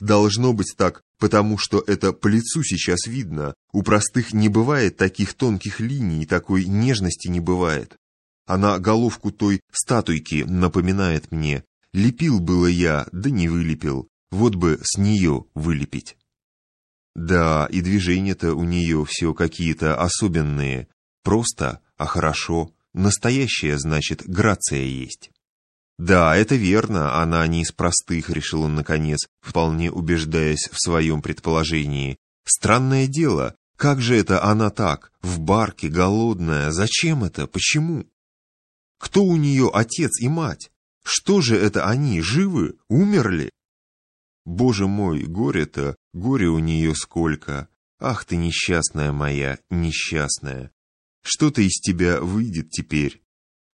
Должно быть так, потому что это по лицу сейчас видно. У простых не бывает таких тонких линий, такой нежности не бывает. Она головку той статуйки напоминает мне. Лепил было я, да не вылепил. Вот бы с нее вылепить. Да, и движения-то у нее все какие-то особенные. Просто, а хорошо. Настоящая, значит, грация есть. Да, это верно, она не из простых, решил он наконец, вполне убеждаясь в своем предположении. Странное дело, как же это она так, в барке, голодная, зачем это, почему? Кто у нее отец и мать? Что же это они, живы, умерли? Боже мой, горе-то, горе у нее сколько. Ах ты несчастная моя, несчастная. Что-то из тебя выйдет теперь.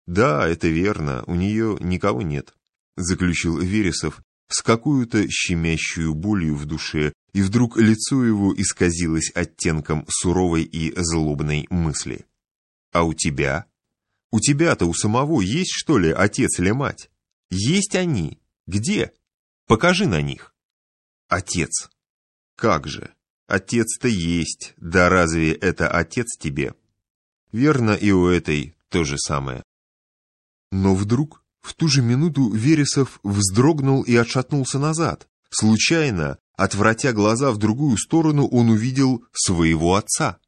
Да, это верно, у нее никого нет, заключил Вересов с какую-то щемящую болью в душе, и вдруг лицо его исказилось оттенком суровой и злобной мысли. А у тебя? У тебя-то у самого есть, что ли, отец или мать? Есть они? Где? Покажи на них. Отец. Как же? Отец-то есть, да разве это отец тебе? Верно, и у этой то же самое. Но вдруг, в ту же минуту, Вересов вздрогнул и отшатнулся назад. Случайно, отвратя глаза в другую сторону, он увидел своего отца.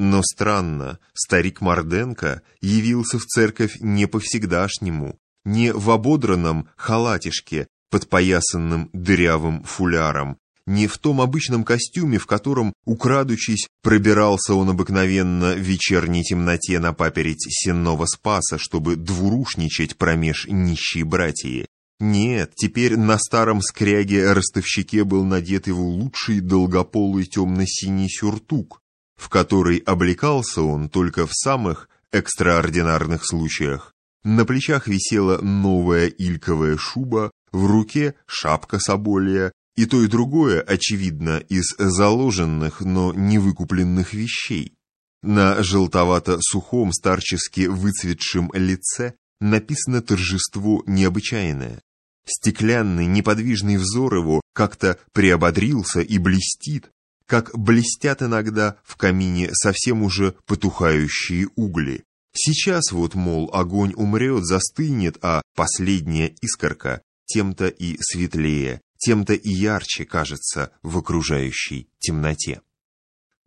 Но странно, старик Марденко явился в церковь не по-всегдашнему, не в ободранном халатишке, подпоясанным дырявым фуляром, не в том обычном костюме, в котором, украдучись, пробирался он обыкновенно в вечерней темноте на паперить сенного спаса, чтобы двурушничать промеж нищие братья. Нет, теперь на старом скряге-ростовщике был надет его лучший долгополый темно-синий сюртук, в который облекался он только в самых экстраординарных случаях. На плечах висела новая ильковая шуба, в руке шапка соболья, и то и другое, очевидно, из заложенных, но не выкупленных вещей. На желтовато-сухом старчески выцветшем лице написано торжество необычайное. Стеклянный неподвижный взор его как-то приободрился и блестит, как блестят иногда в камине совсем уже потухающие угли. Сейчас вот, мол, огонь умрет, застынет, а последняя искорка тем-то и светлее, тем-то и ярче кажется в окружающей темноте.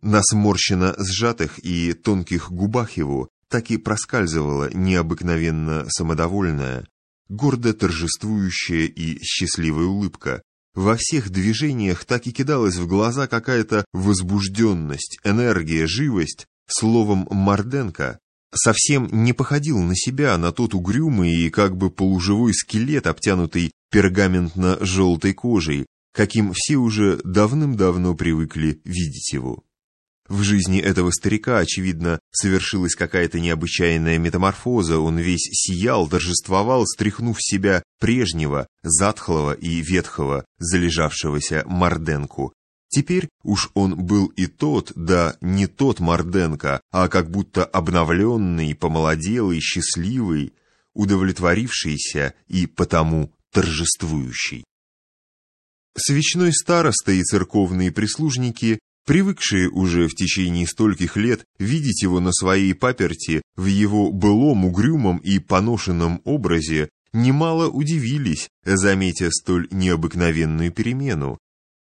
На сморщенно сжатых и тонких губах его так и проскальзывала необыкновенно самодовольная, гордо торжествующая и счастливая улыбка. Во всех движениях так и кидалась в глаза какая-то возбужденность, энергия, живость. Словом, Марденко совсем не походил на себя, на тот угрюмый и как бы полуживой скелет, обтянутый пергаментно-желтой кожей, каким все уже давным-давно привыкли видеть его. В жизни этого старика, очевидно, совершилась какая-то необычайная метаморфоза, он весь сиял, торжествовал, стряхнув себя прежнего, затхлого и ветхого, залежавшегося Марденку. Теперь уж он был и тот, да не тот Марденко, а как будто обновленный, помолоделый, счастливый, удовлетворившийся и потому торжествующий. Свечной староста и церковные прислужники, привыкшие уже в течение стольких лет видеть его на своей паперти в его былом угрюмом и поношенном образе, немало удивились, заметя столь необыкновенную перемену.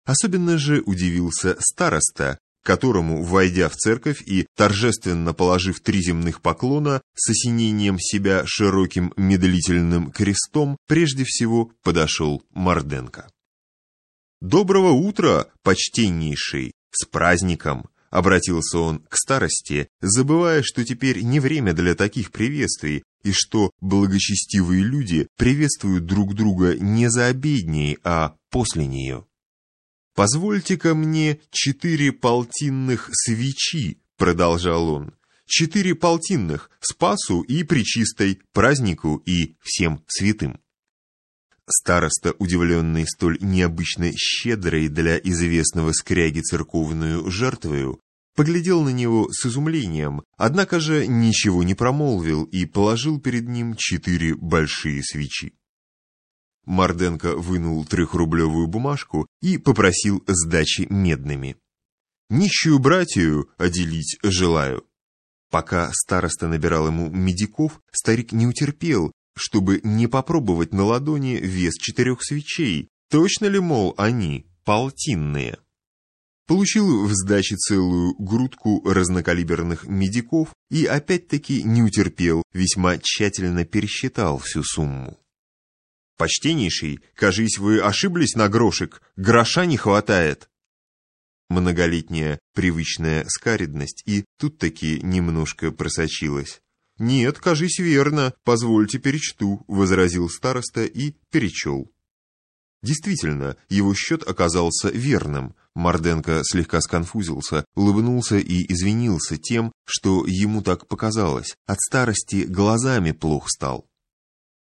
Особенно же удивился староста, которому, войдя в церковь и торжественно положив три земных поклона с осенением себя широким медлительным крестом, прежде всего подошел Марденко. «Доброго утра, почтеннейший, с праздником!» — обратился он к старости, забывая, что теперь не время для таких приветствий, и что благочестивые люди приветствуют друг друга не за обедней, а после нее. «Позвольте-ка мне четыре полтинных свечи», — продолжал он. «Четыре полтинных, Спасу и Пречистой, празднику и всем святым». Староста, удивленный столь необычно щедрой для известного скряги церковную жертвою, поглядел на него с изумлением, однако же ничего не промолвил и положил перед ним четыре большие свечи. Марденко вынул трехрублевую бумажку и попросил сдачи медными. «Нищую братью отделить желаю». Пока староста набирал ему медиков, старик не утерпел, чтобы не попробовать на ладони вес четырех свечей. Точно ли, мол, они полтинные? Получил в сдаче целую грудку разнокалиберных медиков и опять-таки не утерпел, весьма тщательно пересчитал всю сумму. «Почтеннейший, кажись, вы ошиблись на грошек, гроша не хватает!» Многолетняя привычная скаридность и тут-таки немножко просочилась. «Нет, кажись, верно, позвольте перечту», — возразил староста и перечел. Действительно, его счет оказался верным. Марденко слегка сконфузился, улыбнулся и извинился тем, что ему так показалось. От старости глазами плох стал.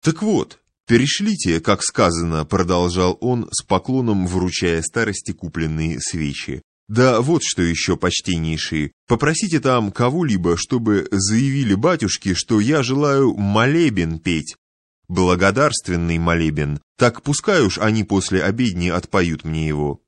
«Так вот, перешлите, как сказано», — продолжал он, с поклоном вручая старости купленные свечи. Да вот что еще, почтеннейшие, попросите там кого-либо, чтобы заявили батюшке, что я желаю молебен петь. Благодарственный молебен, так пускай уж они после обедни отпоют мне его.